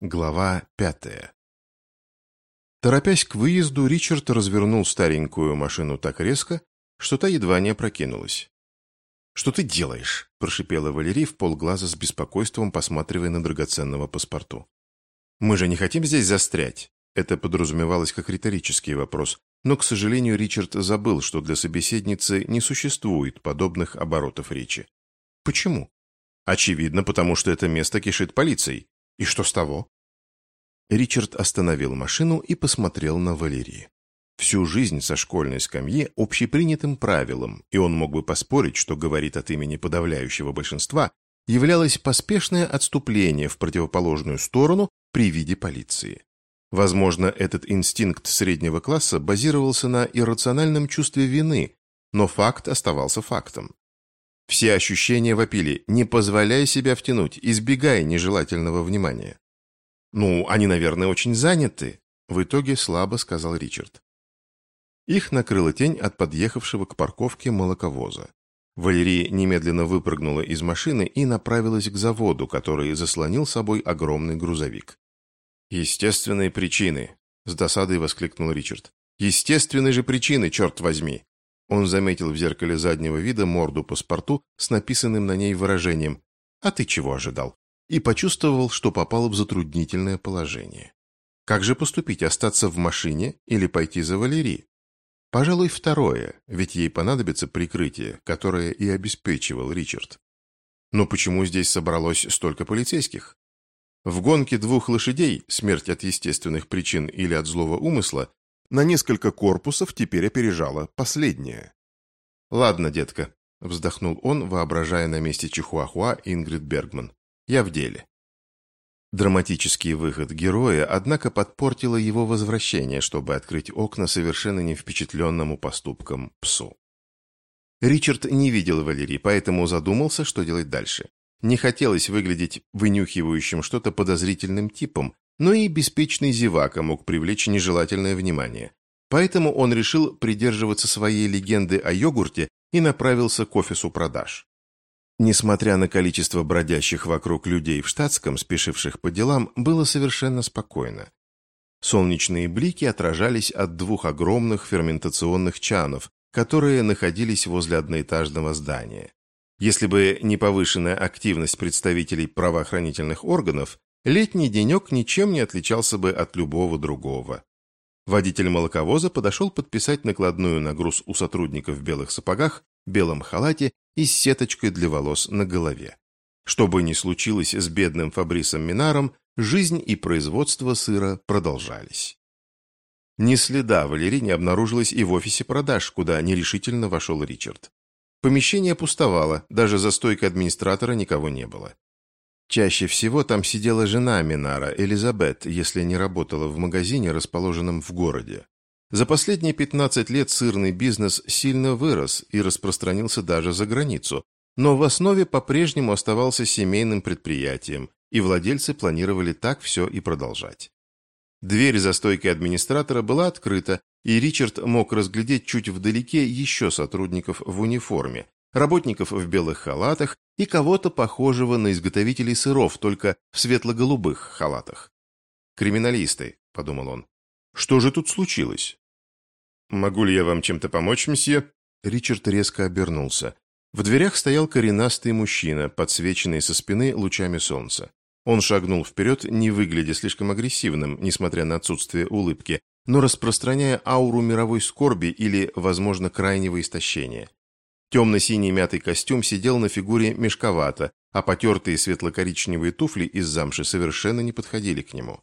Глава пятая Торопясь к выезду, Ричард развернул старенькую машину так резко, что та едва не опрокинулась. «Что ты делаешь?» – прошипела Валерий в полглаза с беспокойством, посматривая на драгоценного паспорту. «Мы же не хотим здесь застрять?» Это подразумевалось как риторический вопрос, но, к сожалению, Ричард забыл, что для собеседницы не существует подобных оборотов речи. «Почему?» «Очевидно, потому что это место кишит полицией. И что с того? Ричард остановил машину и посмотрел на Валерии. Всю жизнь со школьной скамьи общепринятым правилом, и он мог бы поспорить, что говорит от имени подавляющего большинства, являлось поспешное отступление в противоположную сторону при виде полиции. Возможно, этот инстинкт среднего класса базировался на иррациональном чувстве вины, но факт оставался фактом. Все ощущения вопили «не позволяй себя втянуть, избегай нежелательного внимания». «Ну, они, наверное, очень заняты», — в итоге слабо сказал Ричард. Их накрыла тень от подъехавшего к парковке молоковоза. Валерия немедленно выпрыгнула из машины и направилась к заводу, который заслонил собой огромный грузовик. «Естественные причины», — с досадой воскликнул Ричард. «Естественные же причины, черт возьми!» Он заметил в зеркале заднего вида морду паспорту с написанным на ней выражением «А ты чего ожидал?» и почувствовал, что попал в затруднительное положение. Как же поступить, остаться в машине или пойти за Валерий? Пожалуй, второе, ведь ей понадобится прикрытие, которое и обеспечивал Ричард. Но почему здесь собралось столько полицейских? В гонке двух лошадей, смерть от естественных причин или от злого умысла, на несколько корпусов теперь опережала последняя. «Ладно, детка», — вздохнул он, воображая на месте Чихуахуа Ингрид Бергман. «Я в деле». Драматический выход героя, однако, подпортило его возвращение, чтобы открыть окна совершенно не впечатленному поступкам псу. Ричард не видел Валерии, поэтому задумался, что делать дальше. Не хотелось выглядеть вынюхивающим что-то подозрительным типом, но и беспечный зевака мог привлечь нежелательное внимание. Поэтому он решил придерживаться своей легенды о йогурте и направился к офису продаж. Несмотря на количество бродящих вокруг людей в штатском, спешивших по делам, было совершенно спокойно. Солнечные блики отражались от двух огромных ферментационных чанов, которые находились возле одноэтажного здания. Если бы не повышенная активность представителей правоохранительных органов, летний денек ничем не отличался бы от любого другого. Водитель молоковоза подошел подписать накладную на груз у сотрудника в белых сапогах, белом халате и с сеточкой для волос на голове. Что бы ни случилось с бедным Фабрисом Минаром, жизнь и производство сыра продолжались. Ни следа Валерии не обнаружилось и в офисе продаж, куда нерешительно вошел Ричард. Помещение пустовало, даже за стойкой администратора никого не было. Чаще всего там сидела жена Минара, Элизабет, если не работала в магазине, расположенном в городе. За последние 15 лет сырный бизнес сильно вырос и распространился даже за границу, но в основе по-прежнему оставался семейным предприятием, и владельцы планировали так все и продолжать. Дверь за стойкой администратора была открыта, и Ричард мог разглядеть чуть вдалеке еще сотрудников в униформе, работников в белых халатах и кого-то похожего на изготовителей сыров, только в светло-голубых халатах. «Криминалисты», — подумал он. «Что же тут случилось?» «Могу ли я вам чем-то помочь, месье?» Ричард резко обернулся. В дверях стоял коренастый мужчина, подсвеченный со спины лучами солнца. Он шагнул вперед, не выглядя слишком агрессивным, несмотря на отсутствие улыбки, но распространяя ауру мировой скорби или, возможно, крайнего истощения. Темно-синий мятый костюм сидел на фигуре мешковато, а потертые светло-коричневые туфли из замши совершенно не подходили к нему.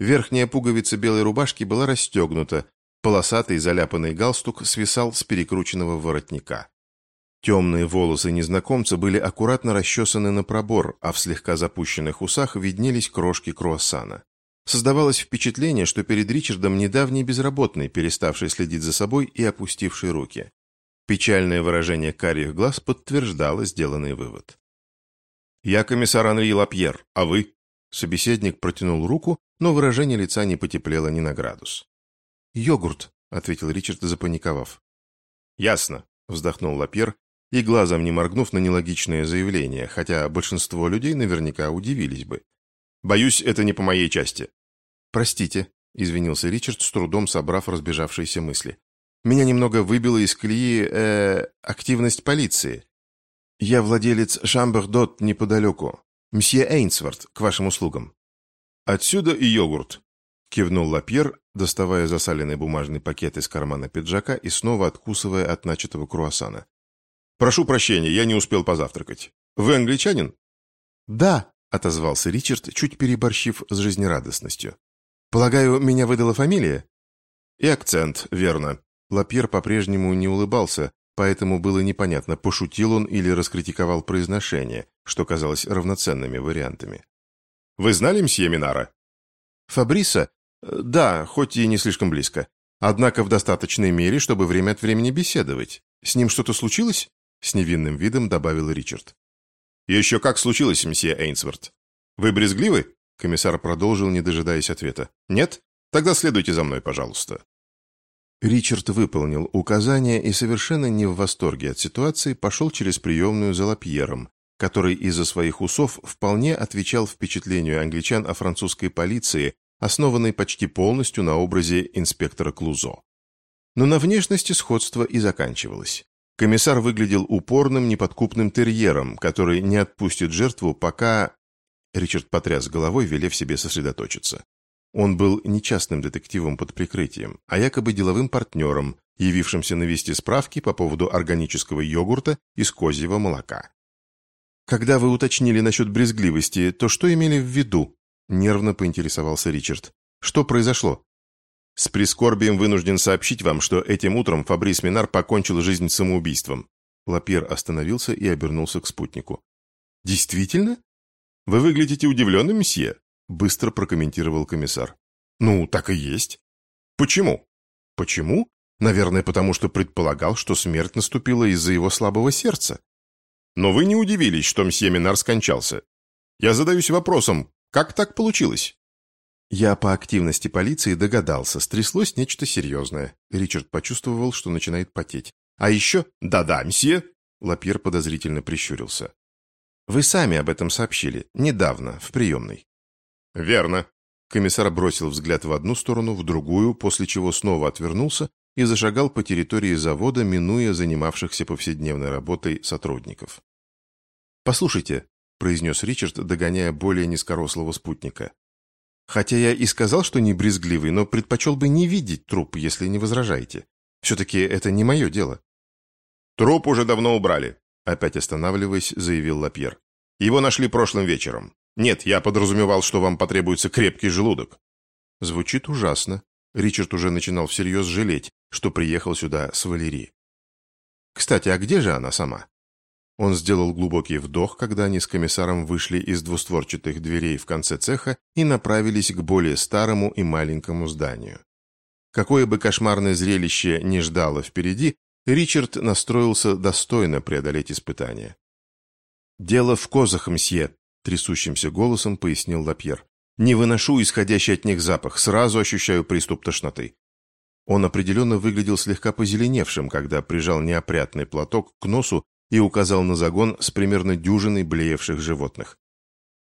Верхняя пуговица белой рубашки была расстегнута, полосатый заляпанный галстук свисал с перекрученного воротника. Темные волосы незнакомца были аккуратно расчесаны на пробор, а в слегка запущенных усах виднелись крошки круассана. Создавалось впечатление, что перед Ричардом недавний безработный, переставший следить за собой и опустивший руки. Печальное выражение карих глаз подтверждало сделанный вывод. «Я комиссар Анри Лапьер, а вы?» Собеседник протянул руку, но выражение лица не потеплело ни на градус. «Йогурт», — ответил Ричард, запаниковав. «Ясно», — вздохнул Лапьер, и глазом не моргнув на нелогичное заявление, хотя большинство людей наверняка удивились бы. Боюсь, это не по моей части». «Простите», — извинился Ричард, с трудом собрав разбежавшиеся мысли. «Меня немного выбило из колеи, э, активность полиции. Я владелец Шамбердот неподалеку. Мсье Эйнсворт, к вашим услугам». «Отсюда и йогурт», — кивнул Лапьер, доставая засаленный бумажный пакет из кармана пиджака и снова откусывая от начатого круассана. «Прошу прощения, я не успел позавтракать. Вы англичанин?» «Да», — отозвался Ричард, чуть переборщив с жизнерадостностью. «Полагаю, меня выдала фамилия?» «И акцент, верно». Лапьер по-прежнему не улыбался, поэтому было непонятно, пошутил он или раскритиковал произношение, что казалось равноценными вариантами. «Вы знали мсье Минара?» «Фабриса? Да, хоть и не слишком близко. Однако в достаточной мере, чтобы время от времени беседовать. С ним что-то случилось?» С невинным видом добавил Ричард. «Еще как случилось, мсье Эйнсворт. Вы брезгливы?» Комиссар продолжил, не дожидаясь ответа. «Нет? Тогда следуйте за мной, пожалуйста». Ричард выполнил указание и совершенно не в восторге от ситуации пошел через приемную за Лапьером, который из-за своих усов вполне отвечал впечатлению англичан о французской полиции, основанной почти полностью на образе инспектора Клузо. Но на внешности сходство и заканчивалось. Комиссар выглядел упорным, неподкупным терьером, который не отпустит жертву, пока... Ричард потряс головой, велев себе сосредоточиться. Он был не частным детективом под прикрытием, а якобы деловым партнером, явившимся навести справки по поводу органического йогурта из козьего молока. «Когда вы уточнили насчет брезгливости, то что имели в виду?» – нервно поинтересовался Ричард. «Что произошло?» «С прискорбием вынужден сообщить вам, что этим утром Фабрис Минар покончил жизнь самоубийством». Лапьер остановился и обернулся к спутнику. «Действительно? Вы выглядите удивленным, месье?» Быстро прокомментировал комиссар. Ну, так и есть. Почему? Почему? Наверное, потому что предполагал, что смерть наступила из-за его слабого сердца. Но вы не удивились, что мсье Минар скончался. Я задаюсь вопросом, как так получилось? Я по активности полиции догадался, стряслось нечто серьезное. Ричард почувствовал, что начинает потеть. А еще... Да-да, мсье... Лапьер подозрительно прищурился. Вы сами об этом сообщили, недавно, в приемной. «Верно». Комиссар бросил взгляд в одну сторону, в другую, после чего снова отвернулся и зашагал по территории завода, минуя занимавшихся повседневной работой сотрудников. «Послушайте», — произнес Ричард, догоняя более низкорослого спутника. «Хотя я и сказал, что не брезгливый, но предпочел бы не видеть труп, если не возражаете. Все-таки это не мое дело». «Труп уже давно убрали», — опять останавливаясь, заявил Лапьер. «Его нашли прошлым вечером. Нет, я подразумевал, что вам потребуется крепкий желудок. Звучит ужасно. Ричард уже начинал всерьез жалеть, что приехал сюда с Валерии. Кстати, а где же она сама? Он сделал глубокий вдох, когда они с комиссаром вышли из двустворчатых дверей в конце цеха и направились к более старому и маленькому зданию. Какое бы кошмарное зрелище ни ждало впереди, Ричард настроился достойно преодолеть испытание. «Дело в козах, мсье», трясущимся голосом пояснил Лапьер. «Не выношу исходящий от них запах, сразу ощущаю приступ тошноты». Он определенно выглядел слегка позеленевшим, когда прижал неопрятный платок к носу и указал на загон с примерно дюжиной блеевших животных.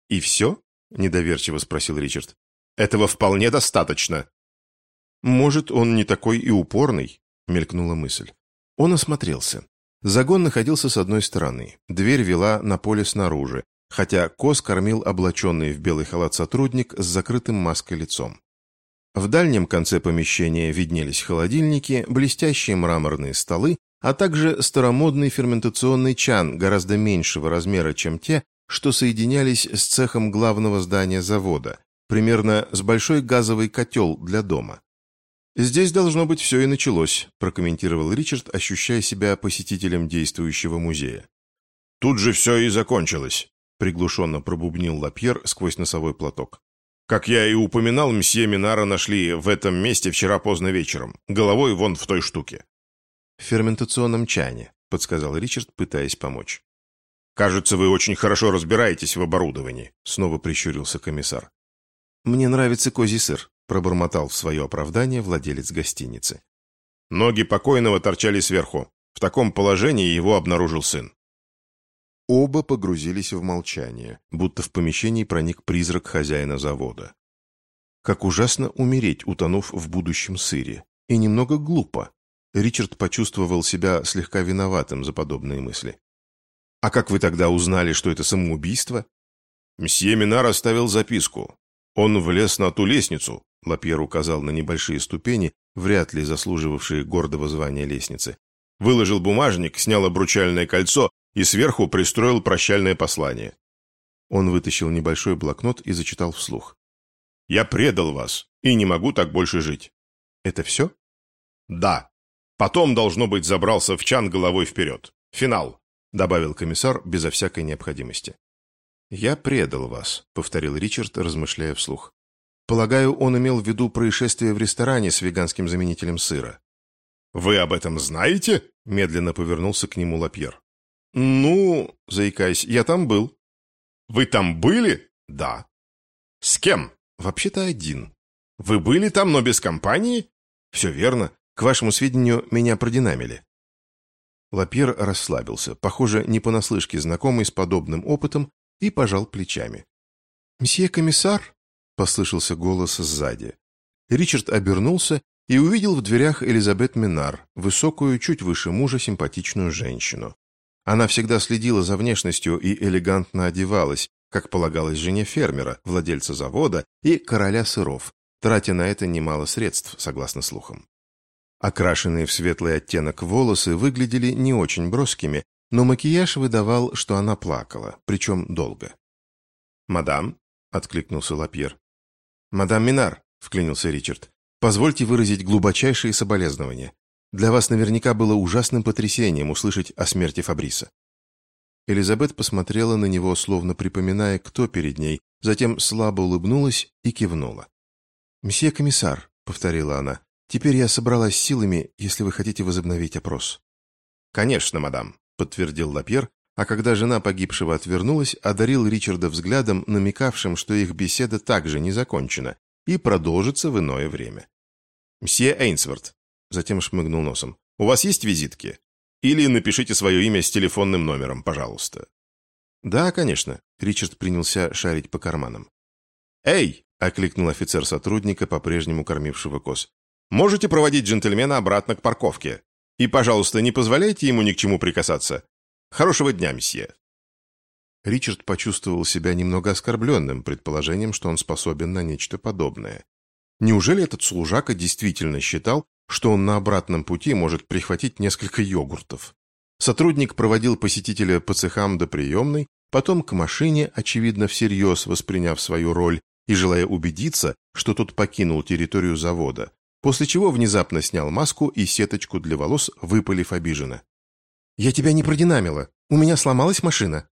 «И все?» – недоверчиво спросил Ричард. «Этого вполне достаточно». «Может, он не такой и упорный?» – мелькнула мысль. Он осмотрелся. Загон находился с одной стороны, дверь вела на поле снаружи, хотя Кос кормил облаченный в белый халат сотрудник с закрытым маской лицом. В дальнем конце помещения виднелись холодильники, блестящие мраморные столы, а также старомодный ферментационный чан гораздо меньшего размера, чем те, что соединялись с цехом главного здания завода, примерно с большой газовый котел для дома. «Здесь, должно быть, все и началось», прокомментировал Ричард, ощущая себя посетителем действующего музея. «Тут же все и закончилось», приглушенно пробубнил Лапьер сквозь носовой платок. «Как я и упоминал, мсье Минара нашли в этом месте вчера поздно вечером, головой вон в той штуке». «В ферментационном чане», — подсказал Ричард, пытаясь помочь. «Кажется, вы очень хорошо разбираетесь в оборудовании», — снова прищурился комиссар. «Мне нравится козий сыр», — пробормотал в свое оправдание владелец гостиницы. Ноги покойного торчали сверху. В таком положении его обнаружил сын. Оба погрузились в молчание, будто в помещении проник призрак хозяина завода. Как ужасно умереть, утонув в будущем сыре. И немного глупо. Ричард почувствовал себя слегка виноватым за подобные мысли. «А как вы тогда узнали, что это самоубийство?» «Мсье Минар оставил записку. Он влез на ту лестницу», — Лапьер указал на небольшие ступени, вряд ли заслуживавшие гордого звания лестницы. Выложил бумажник, снял обручальное кольцо и сверху пристроил прощальное послание. Он вытащил небольшой блокнот и зачитал вслух. «Я предал вас и не могу так больше жить». «Это все?» «Да. Потом, должно быть, забрался в чан головой вперед. Финал», — добавил комиссар безо всякой необходимости. «Я предал вас», — повторил Ричард, размышляя вслух. «Полагаю, он имел в виду происшествие в ресторане с веганским заменителем сыра». «Вы об этом знаете?» — медленно повернулся к нему Лапьер. «Ну, заикаясь, я там был». «Вы там были?» «Да». «С кем?» «Вообще-то один». «Вы были там, но без компании?» «Все верно. К вашему сведению, меня продинамили». Лапьер расслабился, похоже, не понаслышке знакомый с подобным опытом, и пожал плечами. «Мсье комиссар?» — послышался голос сзади. Ричард обернулся и увидел в дверях Элизабет Минар, высокую, чуть выше мужа, симпатичную женщину. Она всегда следила за внешностью и элегантно одевалась, как полагалось жене фермера, владельца завода и короля сыров, тратя на это немало средств, согласно слухам. Окрашенные в светлый оттенок волосы выглядели не очень броскими, но макияж выдавал, что она плакала, причем долго. «Мадам?» — откликнулся Лапьер. «Мадам Минар», — вклинился Ричард, — «позвольте выразить глубочайшие соболезнования. Для вас наверняка было ужасным потрясением услышать о смерти Фабриса». Элизабет посмотрела на него, словно припоминая, кто перед ней, затем слабо улыбнулась и кивнула. «Мсье комиссар», — повторила она, — «теперь я собралась силами, если вы хотите возобновить опрос». «Конечно, мадам», — подтвердил Лапьер, а когда жена погибшего отвернулась, одарил Ричарда взглядом, намекавшим, что их беседа также не закончена и продолжится в иное время. «Мсье Эйнсворт», затем шмыгнул носом. «У вас есть визитки? Или напишите свое имя с телефонным номером, пожалуйста». «Да, конечно», — Ричард принялся шарить по карманам. «Эй!» — окликнул офицер сотрудника, по-прежнему кормившего коз. «Можете проводить джентльмена обратно к парковке? И, пожалуйста, не позволяйте ему ни к чему прикасаться. Хорошего дня, месье!» Ричард почувствовал себя немного оскорбленным предположением, что он способен на нечто подобное. Неужели этот служака действительно считал, что он на обратном пути может прихватить несколько йогуртов. Сотрудник проводил посетителя по цехам до приемной, потом к машине, очевидно всерьез восприняв свою роль и желая убедиться, что тот покинул территорию завода, после чего внезапно снял маску и сеточку для волос, выпалив обиженно. «Я тебя не продинамила. У меня сломалась машина».